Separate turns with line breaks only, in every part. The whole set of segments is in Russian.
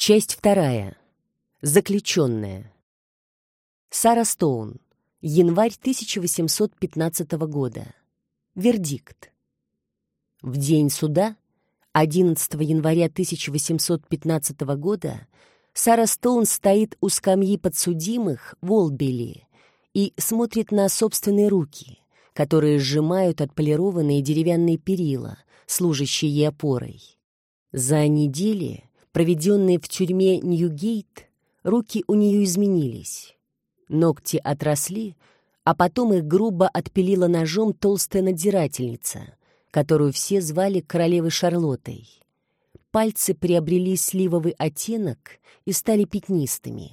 Часть вторая. Заключенная. Сара Стоун. Январь 1815 года. Вердикт. В день суда, 11 января 1815 года, Сара Стоун стоит у скамьи подсудимых в Олбели и смотрит на собственные руки, которые сжимают отполированные деревянные перила, служащие ей опорой. За недели проведенные в тюрьме Ньюгейт, руки у нее изменились. Ногти отросли, а потом их грубо отпилила ножом толстая надзирательница, которую все звали королевой Шарлоттой. Пальцы приобрели сливовый оттенок и стали пятнистыми.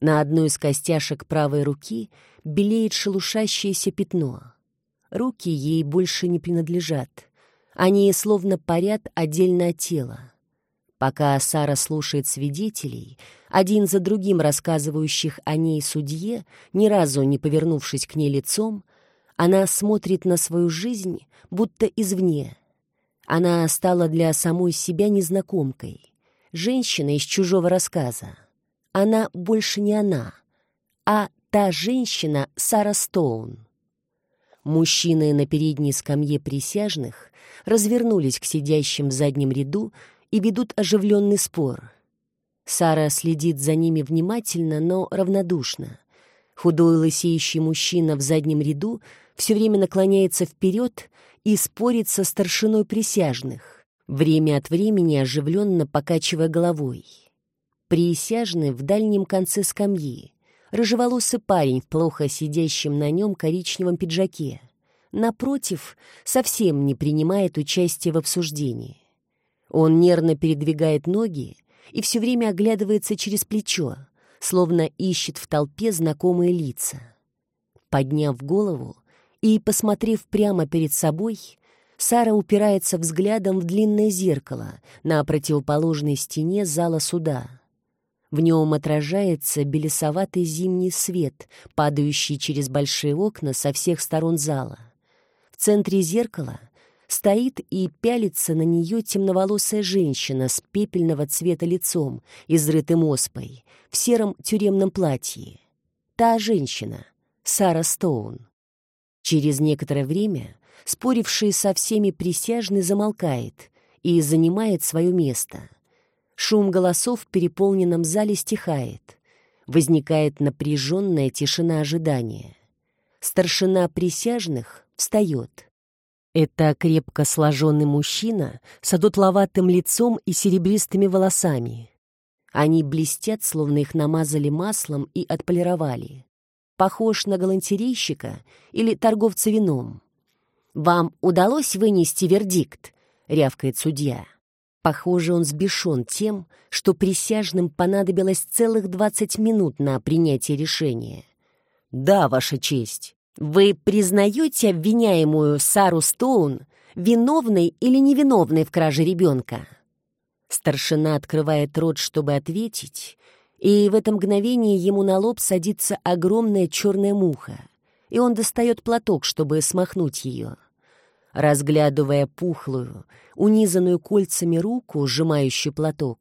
На одной из костяшек правой руки белеет шелушащееся пятно. Руки ей больше не принадлежат. Они словно парят отдельно от тела. Пока Сара слушает свидетелей, один за другим рассказывающих о ней судье, ни разу не повернувшись к ней лицом, она смотрит на свою жизнь, будто извне. Она стала для самой себя незнакомкой, женщина из чужого рассказа. Она больше не она, а та женщина Сара Стоун. Мужчины на передней скамье присяжных развернулись к сидящим в заднем ряду и ведут оживленный спор. Сара следит за ними внимательно, но равнодушно. Худой лысеющий мужчина в заднем ряду все время наклоняется вперед и спорит со старшиной присяжных, время от времени оживленно покачивая головой. Присяжный в дальнем конце скамьи, рыжеволосый парень в плохо сидящем на нем коричневом пиджаке. Напротив, совсем не принимает участия в обсуждении. Он нервно передвигает ноги и все время оглядывается через плечо, словно ищет в толпе знакомые лица. Подняв голову и посмотрев прямо перед собой, Сара упирается взглядом в длинное зеркало на противоположной стене зала суда. В нем отражается белесоватый зимний свет, падающий через большие окна со всех сторон зала. В центре зеркала Стоит и пялится на нее темноволосая женщина с пепельного цвета лицом, изрытым оспой, в сером тюремном платье. Та женщина, Сара Стоун. Через некоторое время споривший со всеми присяжный замолкает и занимает свое место. Шум голосов в переполненном зале стихает. Возникает напряженная тишина ожидания. Старшина присяжных встает. Это крепко сложенный мужчина с одутловатым лицом и серебристыми волосами. Они блестят, словно их намазали маслом и отполировали. Похож на галантерейщика или торговца вином. «Вам удалось вынести вердикт?» — рявкает судья. Похоже, он сбешен тем, что присяжным понадобилось целых двадцать минут на принятие решения. «Да, Ваша честь». Вы признаете обвиняемую Сару Стоун виновной или невиновной в краже ребенка? Старшина открывает рот, чтобы ответить, и в это мгновение ему на лоб садится огромная черная муха, и он достает платок, чтобы смахнуть ее. Разглядывая пухлую, унизанную кольцами руку, сжимающую платок,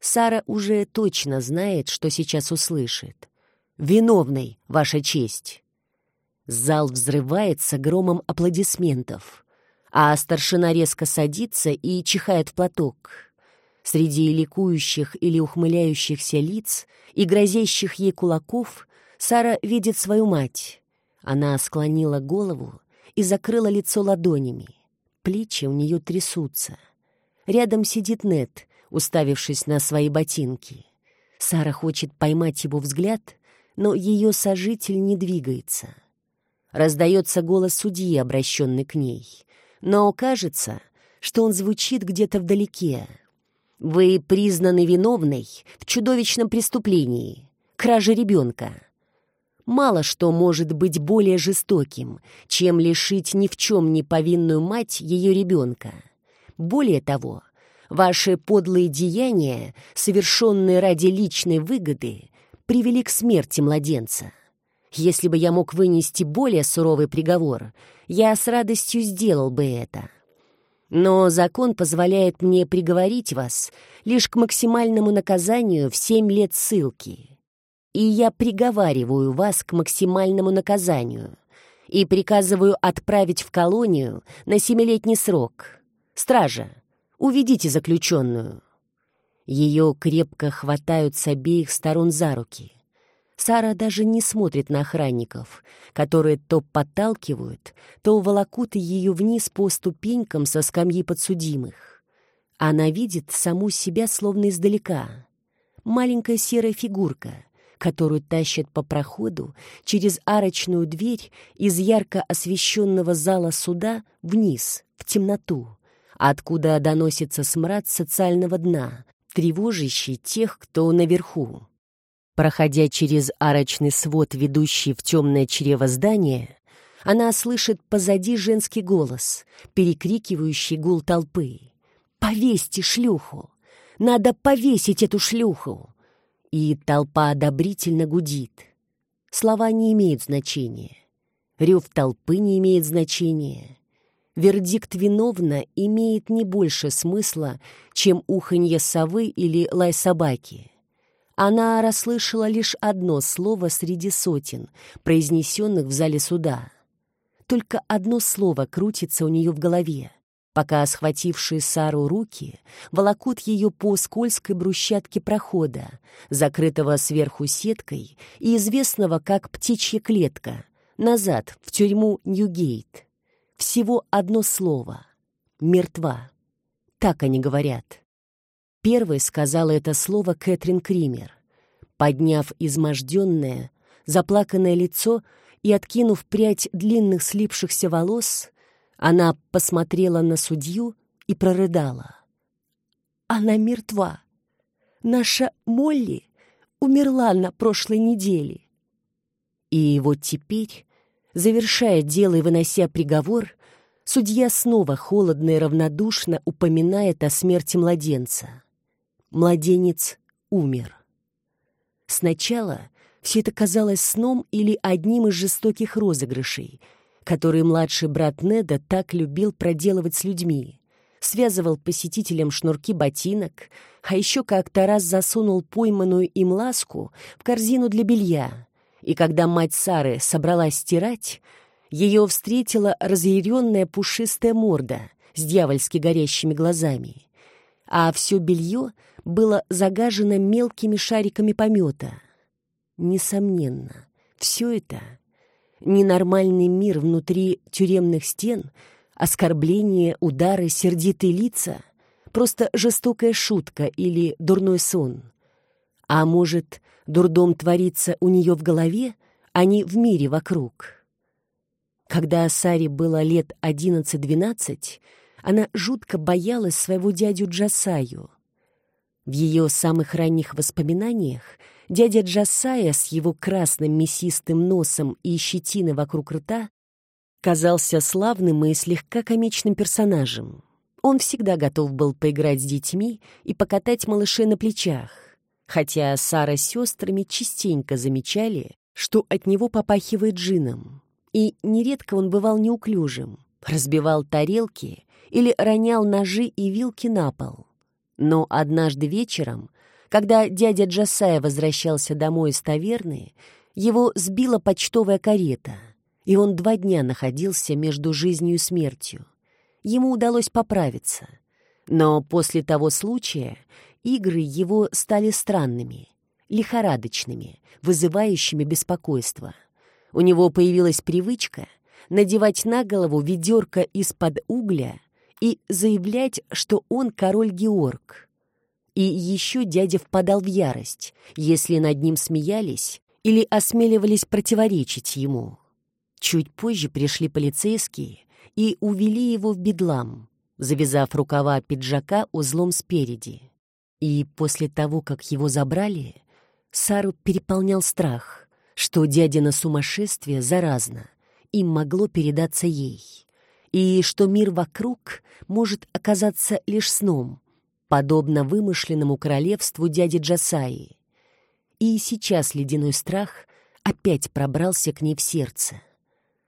Сара уже точно знает, что сейчас услышит. «Виновный, Ваша честь!» Зал взрывается громом аплодисментов, а старшина резко садится и чихает в платок. Среди ликующих или ухмыляющихся лиц и грозящих ей кулаков Сара видит свою мать. Она склонила голову и закрыла лицо ладонями. Плечи у нее трясутся. Рядом сидит Нет, уставившись на свои ботинки. Сара хочет поймать его взгляд, но ее сожитель не двигается — Раздается голос судьи, обращенный к ней. Но кажется, что он звучит где-то вдалеке. «Вы признаны виновной в чудовищном преступлении — краже ребенка. Мало что может быть более жестоким, чем лишить ни в чем не повинную мать ее ребенка. Более того, ваши подлые деяния, совершенные ради личной выгоды, привели к смерти младенца». Если бы я мог вынести более суровый приговор, я с радостью сделал бы это. Но закон позволяет мне приговорить вас лишь к максимальному наказанию в семь лет ссылки. И я приговариваю вас к максимальному наказанию и приказываю отправить в колонию на семилетний срок. Стража, уведите заключенную. Ее крепко хватают с обеих сторон за руки. Сара даже не смотрит на охранников, которые то подталкивают, то волокут ее вниз по ступенькам со скамьи подсудимых. Она видит саму себя словно издалека. Маленькая серая фигурка, которую тащат по проходу через арочную дверь из ярко освещенного зала суда вниз, в темноту, откуда доносится смрад социального дна, тревожащий тех, кто наверху. Проходя через арочный свод, ведущий в темное чрево здания, она слышит позади женский голос, перекрикивающий гул толпы. «Повесьте шлюху! Надо повесить эту шлюху!» И толпа одобрительно гудит. Слова не имеют значения. Рев толпы не имеет значения. Вердикт виновна имеет не больше смысла, чем уханье совы или лай собаки. Она расслышала лишь одно слово среди сотен, произнесенных в зале суда. Только одно слово крутится у нее в голове, пока схватившие Сару руки волокут ее по скользкой брусчатке прохода, закрытого сверху сеткой и известного как «птичья клетка», назад, в тюрьму Ньюгейт. Всего одно слово — «мертва». Так они говорят. Первой сказала это слово Кэтрин Кример. Подняв изможденное, заплаканное лицо и откинув прядь длинных слипшихся волос, она посмотрела на судью и прорыдала. «Она мертва. Наша Молли умерла на прошлой неделе». И вот теперь, завершая дело и вынося приговор, судья снова холодно и равнодушно упоминает о смерти младенца. Младенец умер. Сначала все это казалось сном или одним из жестоких розыгрышей, которые младший брат Неда так любил проделывать с людьми. Связывал посетителям шнурки ботинок, а еще как-то раз засунул пойманную им ласку в корзину для белья. И когда мать Сары собралась стирать, ее встретила разъяренная пушистая морда с дьявольски горящими глазами. А все белье — было загажено мелкими шариками помета. Несомненно, все это — ненормальный мир внутри тюремных стен, оскорбления, удары, сердитые лица — просто жестокая шутка или дурной сон. А может, дурдом творится у нее в голове, а не в мире вокруг. Когда Саре было лет одиннадцать-двенадцать, она жутко боялась своего дядю Джасаю. В ее самых ранних воспоминаниях дядя Джасая с его красным мясистым носом и щетиной вокруг рта казался славным и слегка комичным персонажем. Он всегда готов был поиграть с детьми и покатать малышей на плечах, хотя Сара с сестрами частенько замечали, что от него попахивает джином. И нередко он бывал неуклюжим, разбивал тарелки или ронял ножи и вилки на пол. Но однажды вечером, когда дядя Джасая возвращался домой из таверны, его сбила почтовая карета, и он два дня находился между жизнью и смертью. Ему удалось поправиться. Но после того случая игры его стали странными, лихорадочными, вызывающими беспокойство. У него появилась привычка надевать на голову ведерко из-под угля и заявлять, что он король Георг. И еще дядя впадал в ярость, если над ним смеялись или осмеливались противоречить ему. Чуть позже пришли полицейские и увели его в бедлам, завязав рукава пиджака узлом спереди. И после того, как его забрали, Сару переполнял страх, что дядина сумасшествие заразно, им могло передаться ей и что мир вокруг может оказаться лишь сном, подобно вымышленному королевству дяди Джасаи. И сейчас ледяной страх опять пробрался к ней в сердце.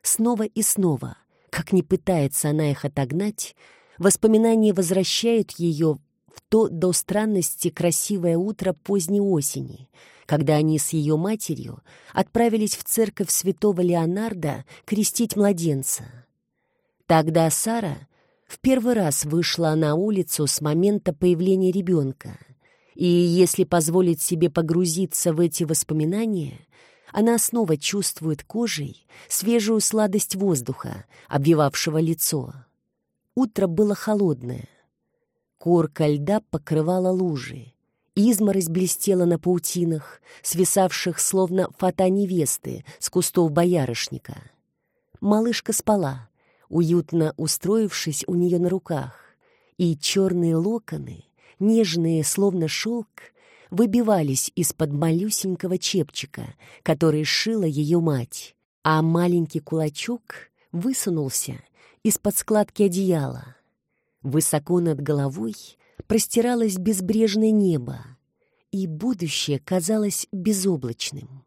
Снова и снова, как не пытается она их отогнать, воспоминания возвращают ее в то до странности красивое утро поздней осени, когда они с ее матерью отправились в церковь святого Леонарда крестить младенца. Тогда Сара в первый раз вышла на улицу с момента появления ребенка, и если позволить себе погрузиться в эти воспоминания, она снова чувствует кожей свежую сладость воздуха, обвивавшего лицо. Утро было холодное. Корка льда покрывала лужи. Изморозь блестела на паутинах, свисавших словно фата невесты с кустов боярышника. Малышка спала, уютно устроившись у нее на руках, и черные локоны, нежные, словно шелк, выбивались из-под малюсенького чепчика, который шила ее мать, а маленький кулачок высунулся из-под складки одеяла. Высоко над головой простиралось безбрежное небо, и будущее казалось безоблачным.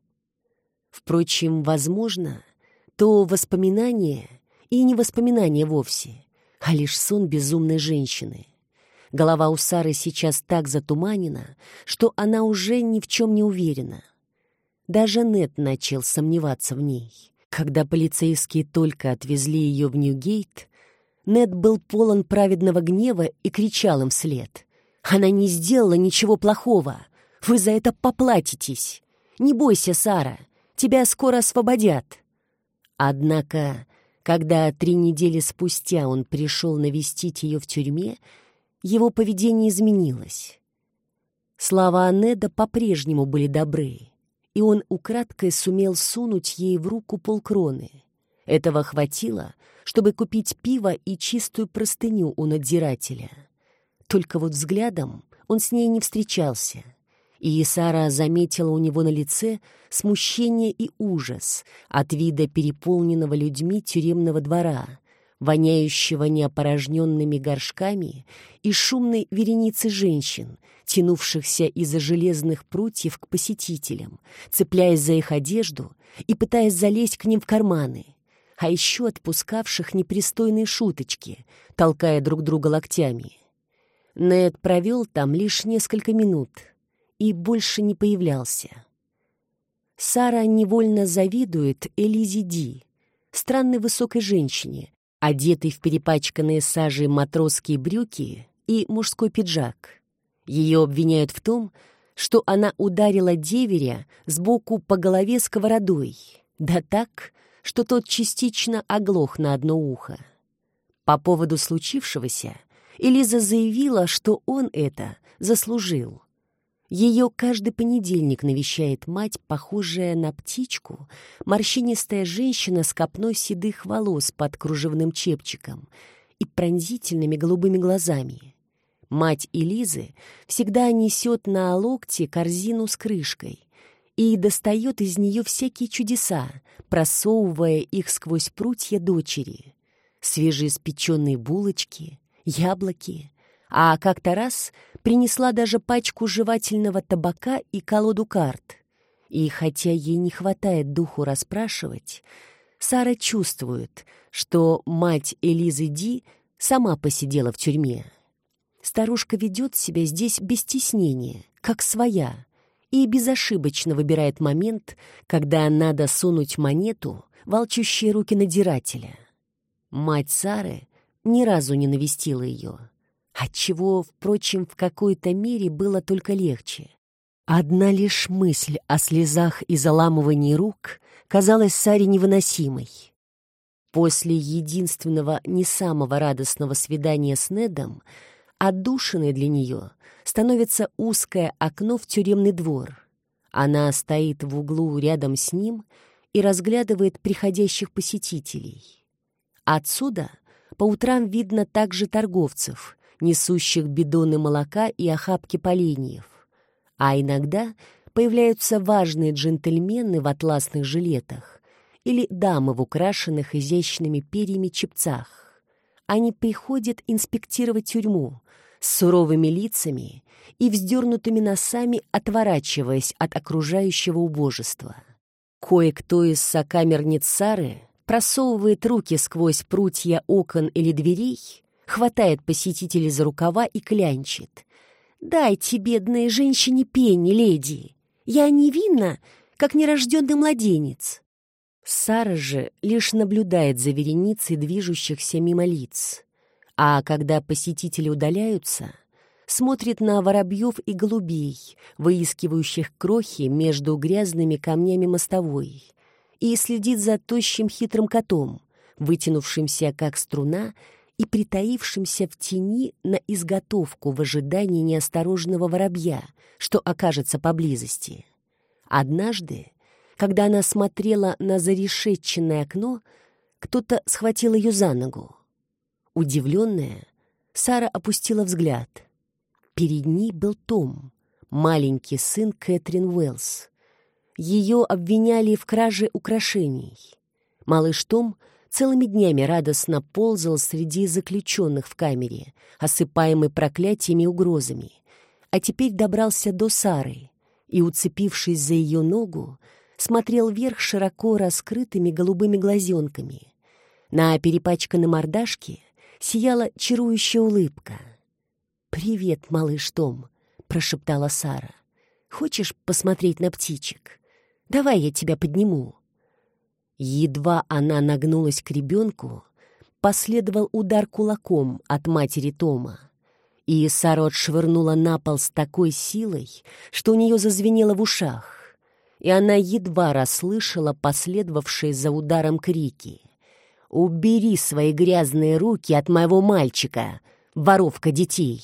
Впрочем, возможно, то воспоминание и не воспоминание вовсе, а лишь сон безумной женщины. Голова у Сары сейчас так затуманена, что она уже ни в чем не уверена. Даже Нет начал сомневаться в ней. Когда полицейские только отвезли ее в Ньюгейт, Нед был полон праведного гнева и кричал им вслед. «Она не сделала ничего плохого. Вы за это поплатитесь. Не бойся, Сара, тебя скоро освободят». Однако, когда три недели спустя он пришел навестить ее в тюрьме, его поведение изменилось. Слова Неда по-прежнему были добры, и он украдкой сумел сунуть ей в руку полкроны. Этого хватило, чтобы купить пиво и чистую простыню у надзирателя. Только вот взглядом он с ней не встречался — и Сара заметила у него на лице смущение и ужас от вида переполненного людьми тюремного двора, воняющего неопорожненными горшками и шумной вереницы женщин, тянувшихся из-за железных прутьев к посетителям, цепляясь за их одежду и пытаясь залезть к ним в карманы, а еще отпускавших непристойные шуточки, толкая друг друга локтями. Нед провел там лишь несколько минут и больше не появлялся. Сара невольно завидует Элизе Ди, странной высокой женщине, одетый в перепачканные сажей матросские брюки и мужской пиджак. Ее обвиняют в том, что она ударила деверя сбоку по голове сковородой, да так, что тот частично оглох на одно ухо. По поводу случившегося Элиза заявила, что он это заслужил. Ее каждый понедельник навещает мать, похожая на птичку, морщинистая женщина с копной седых волос под кружевным чепчиком и пронзительными голубыми глазами. Мать Элизы всегда несет на локте корзину с крышкой и достает из нее всякие чудеса, просовывая их сквозь прутья дочери. Свежеиспеченные булочки, яблоки, а как-то раз принесла даже пачку жевательного табака и колоду карт. И хотя ей не хватает духу расспрашивать, Сара чувствует, что мать Элизы Ди сама посидела в тюрьме. Старушка ведет себя здесь без стеснения, как своя, и безошибочно выбирает момент, когда надо сунуть монету в волчущие руки надирателя. Мать Сары ни разу не навестила ее отчего, впрочем, в какой-то мере было только легче. Одна лишь мысль о слезах и заламывании рук казалась Саре невыносимой. После единственного не самого радостного свидания с Недом отдушиной для нее становится узкое окно в тюремный двор. Она стоит в углу рядом с ним и разглядывает приходящих посетителей. Отсюда по утрам видно также торговцев, несущих бидоны молока и охапки поленьев. А иногда появляются важные джентльмены в атласных жилетах или дамы в украшенных изящными перьями чепцах. Они приходят инспектировать тюрьму с суровыми лицами и вздернутыми носами, отворачиваясь от окружающего убожества. Кое-кто из сокамерниц Сары просовывает руки сквозь прутья окон или дверей хватает посетителей за рукава и клянчит. «Дайте бедной женщине пенни, леди! Я невинна, как нерожденный младенец!» Сара же лишь наблюдает за вереницей движущихся мимо лиц. А когда посетители удаляются, смотрит на воробьев и голубей, выискивающих крохи между грязными камнями мостовой, и следит за тощим хитрым котом, вытянувшимся как струна и притаившимся в тени на изготовку в ожидании неосторожного воробья, что окажется поблизости. Однажды, когда она смотрела на зарешетченное окно, кто-то схватил ее за ногу. Удивленная, Сара опустила взгляд. Перед ней был Том, маленький сын Кэтрин Уэллс. Ее обвиняли в краже украшений. Малыш Том целыми днями радостно ползал среди заключенных в камере, осыпаемый проклятиями и угрозами, а теперь добрался до Сары и, уцепившись за ее ногу, смотрел вверх широко раскрытыми голубыми глазенками. На перепачканной мордашке сияла чарующая улыбка. «Привет, малыш Том», — прошептала Сара. «Хочешь посмотреть на птичек? Давай я тебя подниму». Едва она нагнулась к ребенку, последовал удар кулаком от матери Тома. И Сара отшвырнула на пол с такой силой, что у нее зазвенело в ушах, и она едва расслышала последовавшие за ударом крики. «Убери свои грязные руки от моего мальчика, воровка детей!»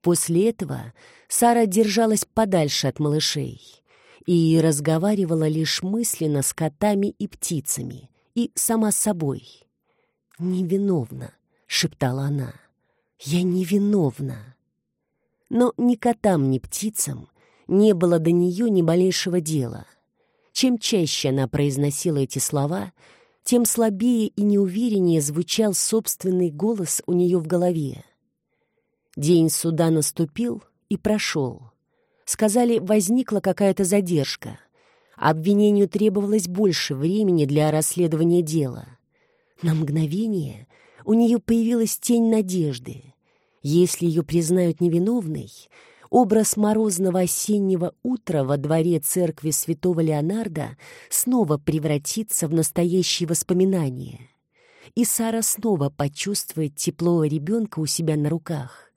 После этого Сара держалась подальше от малышей и разговаривала лишь мысленно с котами и птицами, и сама с собой. «Невиновна», — шептала она, — «я невиновна». Но ни котам, ни птицам не было до нее ни малейшего дела. Чем чаще она произносила эти слова — тем слабее и неувереннее звучал собственный голос у нее в голове. День суда наступил и прошел. Сказали, возникла какая-то задержка. Обвинению требовалось больше времени для расследования дела. На мгновение у нее появилась тень надежды. Если ее признают невиновной, Образ морозного осеннего утра во дворе церкви святого Леонарда снова превратится в настоящие воспоминания. И Сара снова почувствует тепло ребенка у себя на руках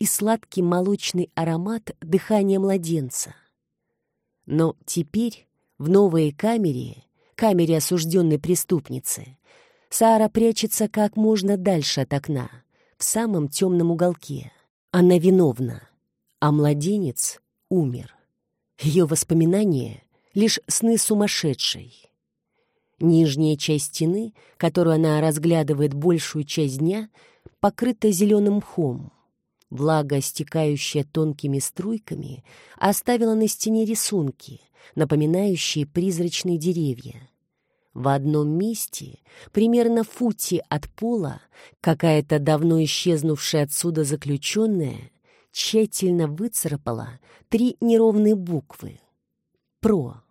и сладкий молочный аромат дыхания младенца. Но теперь в новой камере, камере осужденной преступницы, Сара прячется как можно дальше от окна, в самом темном уголке. Она виновна а младенец умер. Ее воспоминания — лишь сны сумасшедшей. Нижняя часть стены, которую она разглядывает большую часть дня, покрыта зеленым мхом. Влага, стекающая тонкими струйками, оставила на стене рисунки, напоминающие призрачные деревья. В одном месте, примерно в футе от пола, какая-то давно исчезнувшая отсюда заключенная тщательно выцарапала три неровные буквы. «Про».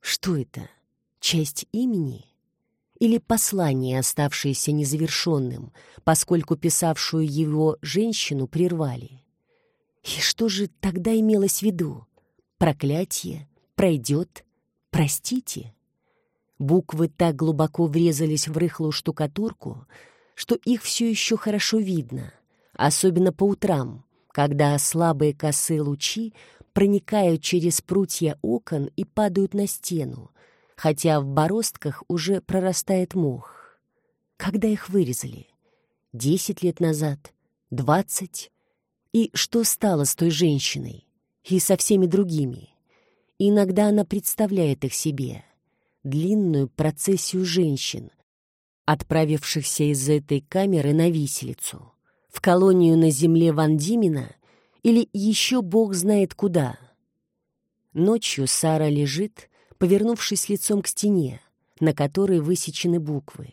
Что это? Часть имени? Или послание, оставшееся незавершенным, поскольку писавшую его женщину прервали? И что же тогда имелось в виду? Проклятие? Пройдет? Простите? Буквы так глубоко врезались в рыхлую штукатурку, что их все еще хорошо видно, особенно по утрам, когда слабые косые лучи проникают через прутья окон и падают на стену, хотя в бороздках уже прорастает мох. Когда их вырезали? Десять лет назад? Двадцать? И что стало с той женщиной? И со всеми другими? иногда она представляет их себе. Длинную процессию женщин, отправившихся из этой камеры на виселицу в колонию на земле Ван Димина или еще бог знает куда. Ночью Сара лежит, повернувшись лицом к стене, на которой высечены буквы.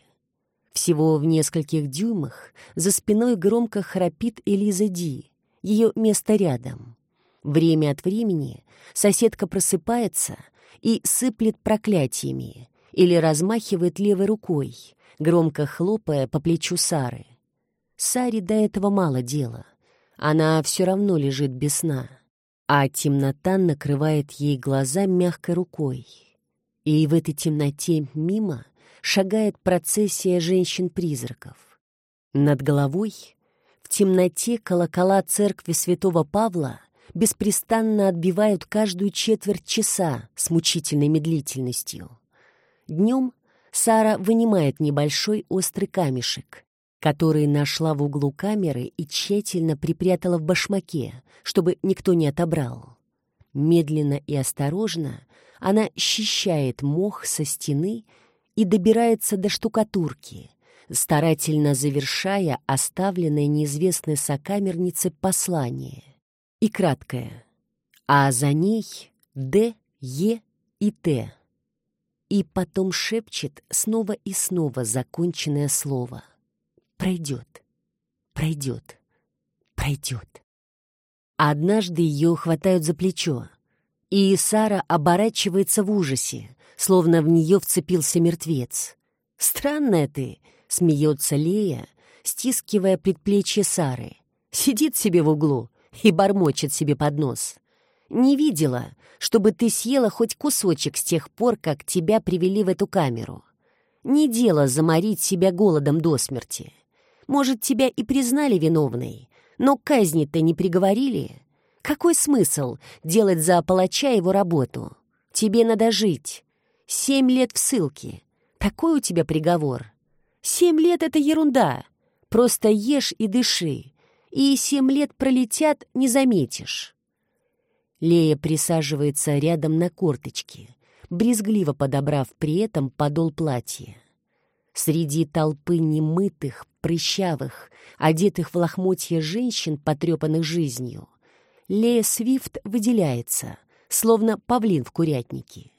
Всего в нескольких дюймах за спиной громко храпит Элиза Ди, ее место рядом. Время от времени соседка просыпается и сыплет проклятиями или размахивает левой рукой, громко хлопая по плечу Сары. Саре до этого мало дела. Она все равно лежит без сна, а темнота накрывает ей глаза мягкой рукой. И в этой темноте мимо шагает процессия женщин-призраков. Над головой в темноте колокола церкви святого Павла беспрестанно отбивают каждую четверть часа с мучительной медлительностью. Днем Сара вынимает небольшой острый камешек, который нашла в углу камеры и тщательно припрятала в башмаке, чтобы никто не отобрал. Медленно и осторожно она счищает мох со стены и добирается до штукатурки, старательно завершая оставленное неизвестной сокамернице послание. И краткое. А за ней Д, Е и Т. И потом шепчет снова и снова законченное слово. Пройдет, пройдет, пройдет. Однажды ее хватают за плечо, и Сара оборачивается в ужасе, словно в нее вцепился мертвец. «Странная ты!» — смеется Лея, стискивая предплечье Сары. Сидит себе в углу и бормочет себе под нос. «Не видела, чтобы ты съела хоть кусочек с тех пор, как тебя привели в эту камеру. Не дело заморить себя голодом до смерти. Может, тебя и признали виновной, но казни-то не приговорили. Какой смысл делать за палача его работу? Тебе надо жить, Семь лет в ссылке. Такой у тебя приговор. Семь лет — это ерунда. Просто ешь и дыши. И семь лет пролетят, не заметишь. Лея присаживается рядом на корточке, брезгливо подобрав при этом подол платья. Среди толпы немытых, прыщавых, одетых в лохмотья женщин, потрепанных жизнью, Лея Свифт выделяется, словно павлин в курятнике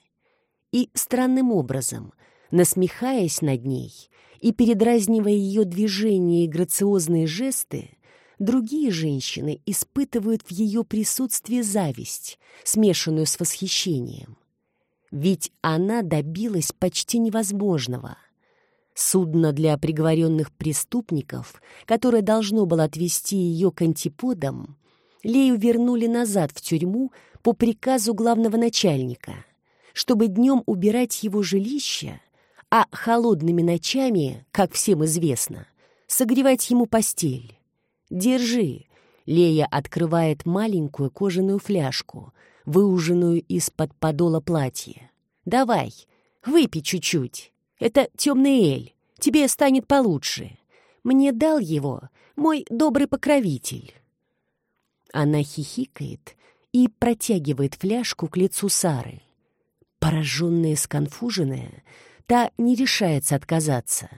и странным образом, насмехаясь над ней и передразнивая ее движения и грациозные жесты, другие женщины испытывают в ее присутствии зависть, смешанную с восхищением. Ведь она добилась почти невозможного. Судно для приговоренных преступников, которое должно было отвезти ее к антиподам, Лею вернули назад в тюрьму по приказу главного начальника — чтобы днем убирать его жилище, а холодными ночами, как всем известно, согревать ему постель. «Держи!» — Лея открывает маленькую кожаную фляжку, выуженную из-под подола платья. «Давай, выпей чуть-чуть. Это темный эль. Тебе станет получше. Мне дал его мой добрый покровитель». Она хихикает и протягивает фляжку к лицу Сары. Пораженная и сконфуженная, та не решается отказаться.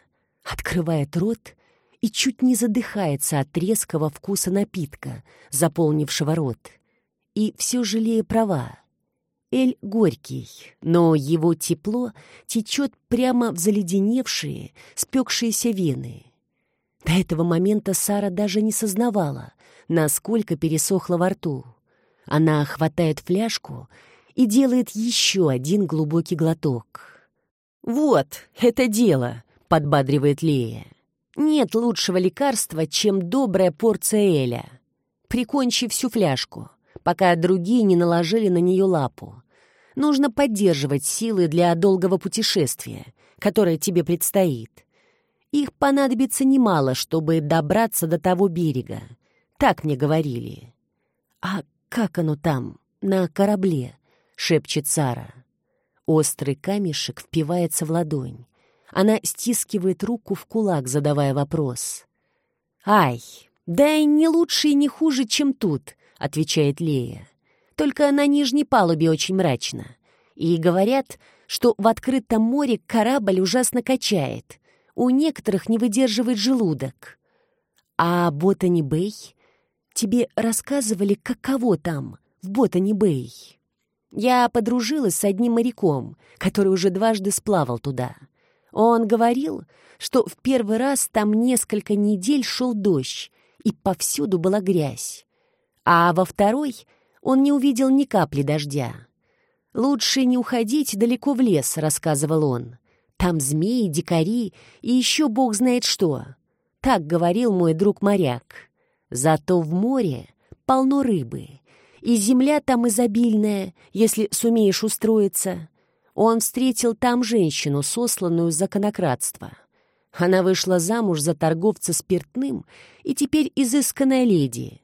Открывает рот и чуть не задыхается от резкого вкуса напитка, заполнившего рот. И все жалея права. Эль горький, но его тепло течет прямо в заледеневшие, спекшиеся вены. До этого момента Сара даже не сознавала, насколько пересохла во рту. Она хватает фляжку и делает еще один глубокий глоток. «Вот, это дело», — подбадривает Лея. «Нет лучшего лекарства, чем добрая порция Эля. Прикончи всю фляжку, пока другие не наложили на нее лапу. Нужно поддерживать силы для долгого путешествия, которое тебе предстоит. Их понадобится немало, чтобы добраться до того берега. Так мне говорили. А как оно там, на корабле?» — шепчет Сара. Острый камешек впивается в ладонь. Она стискивает руку в кулак, задавая вопрос. «Ай, да и не лучше и не хуже, чем тут», — отвечает Лея. «Только на нижней палубе очень мрачно. И говорят, что в открытом море корабль ужасно качает. У некоторых не выдерживает желудок. А Ботани-Бэй? Тебе рассказывали, каково там, в Ботани-Бэй?» Я подружилась с одним моряком, который уже дважды сплавал туда. Он говорил, что в первый раз там несколько недель шел дождь, и повсюду была грязь. А во второй он не увидел ни капли дождя. «Лучше не уходить далеко в лес», — рассказывал он. «Там змеи, дикари и еще бог знает что. Так говорил мой друг-моряк. Зато в море полно рыбы, и земля там изобильная, если сумеешь устроиться. Он встретил там женщину, сосланную за конократство. Она вышла замуж за торговца спиртным и теперь изысканная леди.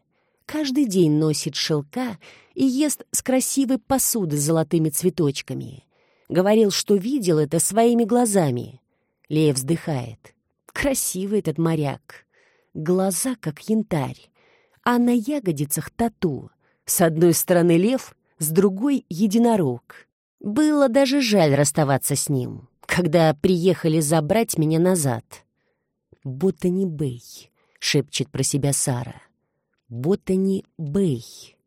Каждый день носит шелка и ест с красивой посуды с золотыми цветочками. Говорил, что видел это своими глазами. Лея вздыхает. Красивый этот моряк. Глаза, как янтарь. А на ягодицах тату. С одной стороны лев, с другой — единорог. Было даже жаль расставаться с ним, когда приехали забрать меня назад. «Ботани Бэй», — шепчет про себя Сара. «Ботани Бэй.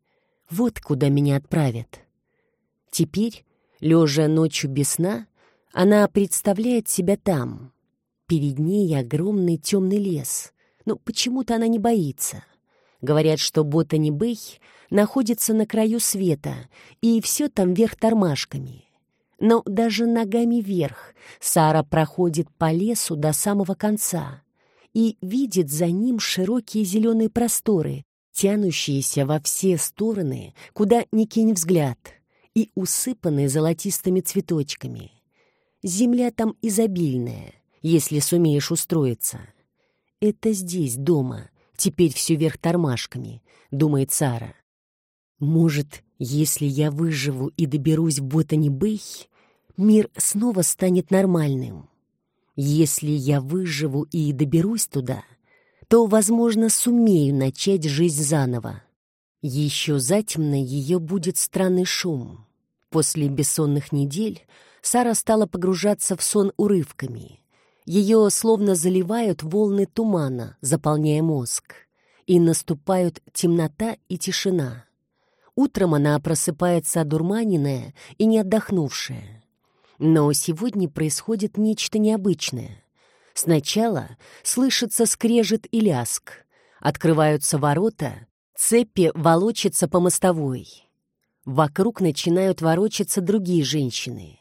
Вот куда меня отправят». Теперь, лежа ночью без сна, она представляет себя там. Перед ней огромный темный лес, но почему-то она не боится. Говорят, что Ботани Бэй находится на краю света, и все там вверх тормашками. Но даже ногами вверх Сара проходит по лесу до самого конца и видит за ним широкие зеленые просторы, тянущиеся во все стороны, куда ни кинь взгляд, и усыпанные золотистыми цветочками. Земля там изобильная, если сумеешь устроиться. Это здесь, дома, теперь все вверх тормашками, думает Сара. Может, если я выживу и доберусь в Ботани-Бэй, мир снова станет нормальным. Если я выживу и доберусь туда, то, возможно, сумею начать жизнь заново. Еще затемно ее будет странный шум. После бессонных недель Сара стала погружаться в сон урывками. Ее словно заливают волны тумана, заполняя мозг. И наступают темнота и тишина. Утром она просыпается одурманенная и не отдохнувшая. Но сегодня происходит нечто необычное. Сначала слышится скрежет и ляск. Открываются ворота, цепи волочатся по мостовой. Вокруг начинают ворочаться другие женщины.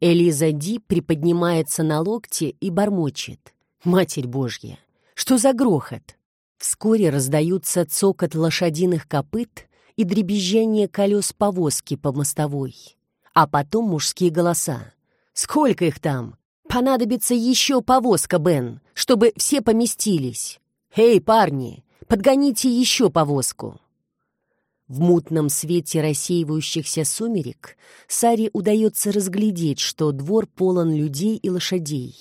Элиза Ди приподнимается на локте и бормочет. «Матерь Божья! Что за грохот?» Вскоре раздаются цокот лошадиных копыт и дребезжание колес повозки по мостовой. А потом мужские голоса. «Сколько их там? Понадобится еще повозка, Бен, чтобы все поместились. Эй, парни, подгоните еще повозку!» В мутном свете рассеивающихся сумерек Саре удается разглядеть, что двор полон людей и лошадей.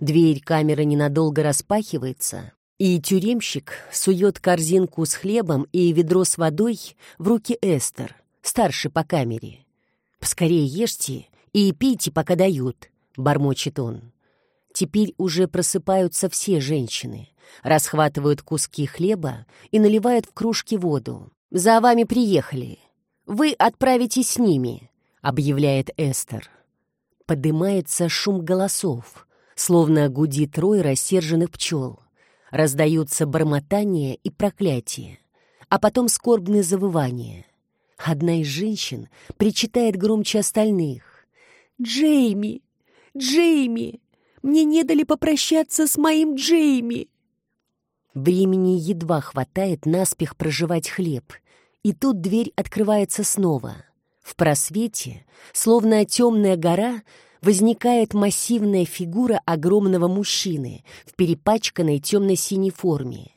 Дверь камеры ненадолго распахивается, и тюремщик сует корзинку с хлебом и ведро с водой в руки Эстер, старший по камере. «Поскорее ешьте и пейте, пока дают», — бормочет он. Теперь уже просыпаются все женщины, расхватывают куски хлеба и наливают в кружки воду. «За вами приехали. Вы отправитесь с ними», — объявляет Эстер. Подымается шум голосов, словно гудит рой рассерженных пчел. Раздаются бормотания и проклятия, а потом скорбные завывания. Одна из женщин причитает громче остальных. «Джейми! Джейми! Мне не дали попрощаться с моим Джейми!» Времени едва хватает наспех проживать хлеб, и тут дверь открывается снова. В просвете, словно темная гора, возникает массивная фигура огромного мужчины в перепачканной темно-синей форме.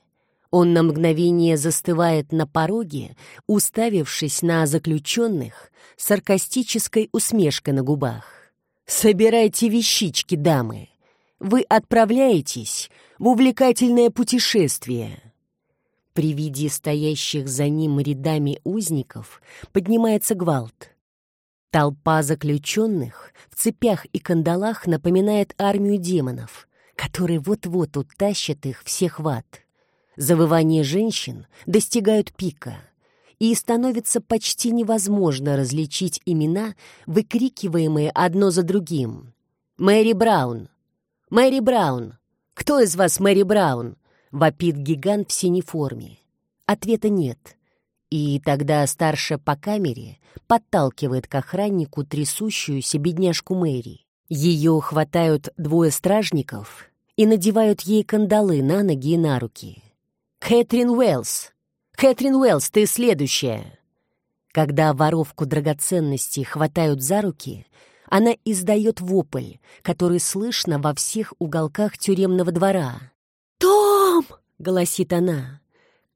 Он на мгновение застывает на пороге, уставившись на заключенных, саркастической усмешкой на губах. «Собирайте вещички, дамы. Вы отправляетесь в увлекательное путешествие». При виде стоящих за ним рядами узников поднимается гвалт. Толпа заключенных в цепях и кандалах напоминает армию демонов, которые вот-вот утащат их всех в ад. Завывания женщин достигают пика, и становится почти невозможно различить имена, выкрикиваемые одно за другим. «Мэри Браун! Мэри Браун! Кто из вас Мэри Браун?» — вопит гигант в синей форме. Ответа нет. И тогда старшая по камере подталкивает к охраннику трясущуюся бедняжку Мэри. Ее хватают двое стражников и надевают ей кандалы на ноги и на руки. «Кэтрин Уэллс! Кэтрин Уэллс, ты следующая!» Когда воровку драгоценностей хватают за руки, она издает вопль, который слышно во всех уголках тюремного двора.
«Том!»
— голосит она.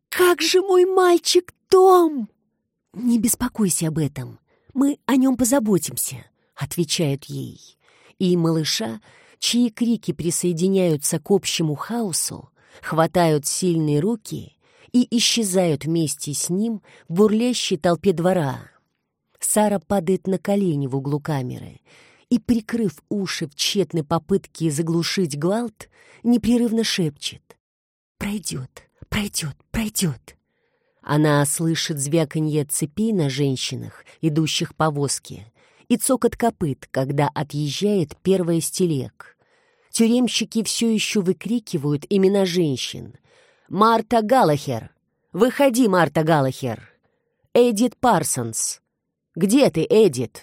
«Как же мой мальчик Том!»
«Не беспокойся об этом, мы о нем позаботимся», — отвечают ей. И малыша, чьи крики присоединяются к общему хаосу, хватают сильные руки и исчезают вместе с ним в бурлящей толпе двора. Сара падает на колени в углу камеры и, прикрыв уши в тщетной попытке заглушить гвалт, непрерывно шепчет. «Пройдет, пройдет, пройдет». Она слышит звяканье цепей на женщинах, идущих по воске, и цокот копыт, когда отъезжает первая стелек. Тюремщики все еще выкрикивают имена женщин. «Марта Галлахер! Выходи, Марта Галлахер! Эдит Парсонс! Где ты, Эдит?»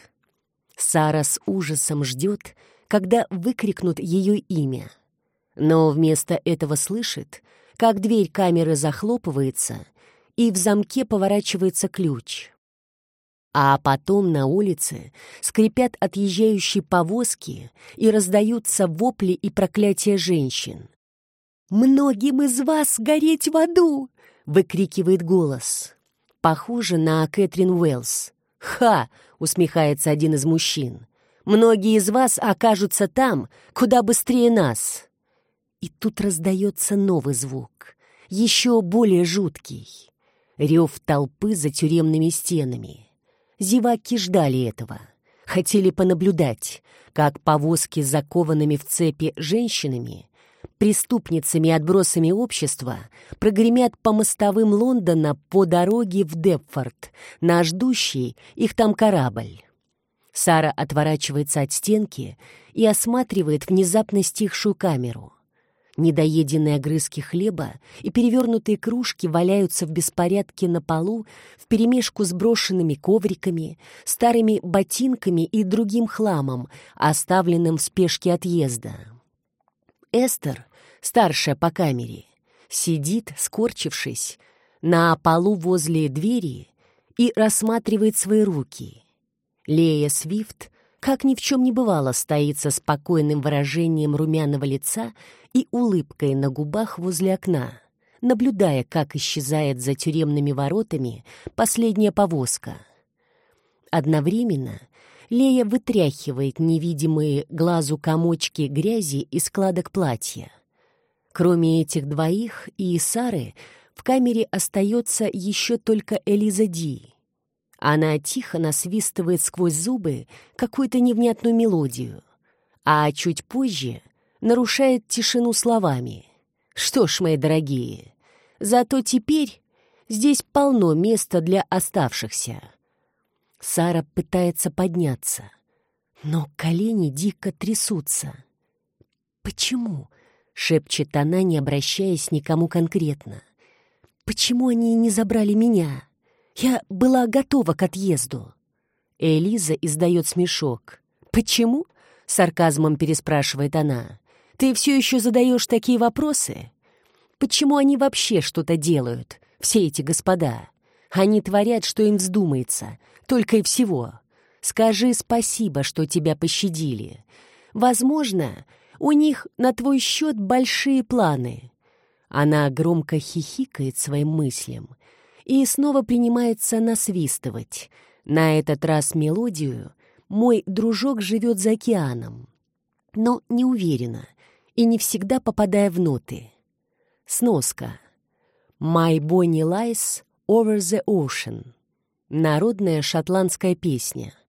Сара с ужасом ждет, когда выкрикнут ее имя. Но вместо этого слышит, как дверь камеры захлопывается, и в замке поворачивается ключ. А потом на улице скрипят отъезжающие повозки и раздаются вопли и проклятия женщин.
«Многим из вас гореть в аду!» — выкрикивает голос.
Похоже на Кэтрин Уэллс. «Ха!» — усмехается один из мужчин. «Многие из вас окажутся там, куда быстрее нас!» И тут раздается новый звук, еще более жуткий. Рев толпы за тюремными стенами — Зеваки ждали этого. Хотели понаблюдать, как повозки с закованными в цепи женщинами, преступницами и отбросами общества прогремят по мостовым Лондона по дороге в Депфорд на ждущий их там корабль. Сара отворачивается от стенки и осматривает внезапно стихшую камеру. Недоеденные огрызки хлеба и перевернутые кружки валяются в беспорядке на полу вперемешку с брошенными ковриками, старыми ботинками и другим хламом, оставленным в спешке отъезда. Эстер, старшая по камере, сидит, скорчившись, на полу возле двери и рассматривает свои руки. Лея Свифт как ни в чем не бывало, стоит со спокойным выражением румяного лица и улыбкой на губах возле окна, наблюдая, как исчезает за тюремными воротами последняя повозка. Одновременно Лея вытряхивает невидимые глазу комочки грязи из складок платья. Кроме этих двоих и Сары, в камере остается еще только Элиза Ди — она тихо насвистывает сквозь зубы какую-то невнятную мелодию, а чуть позже нарушает тишину словами. «Что ж, мои дорогие, зато теперь здесь полно места для оставшихся». Сара пытается подняться, но колени дико трясутся. «Почему?» — шепчет она, не обращаясь никому конкретно. «Почему они не забрали меня?» Я была готова к отъезду. Элиза издает смешок. «Почему?» — сарказмом переспрашивает она. «Ты все еще задаешь такие вопросы? Почему они вообще что-то делают, все эти господа? Они творят, что им вздумается, только и всего. Скажи спасибо, что тебя пощадили. Возможно, у них на твой счет большие планы». Она громко хихикает своим мыслям и снова принимается насвистывать. На этот раз мелодию «Мой дружок живет за океаном», но не уверена и не всегда попадая в ноты. Сноска. «My Bonnie Lies Over the Ocean» — народная шотландская песня —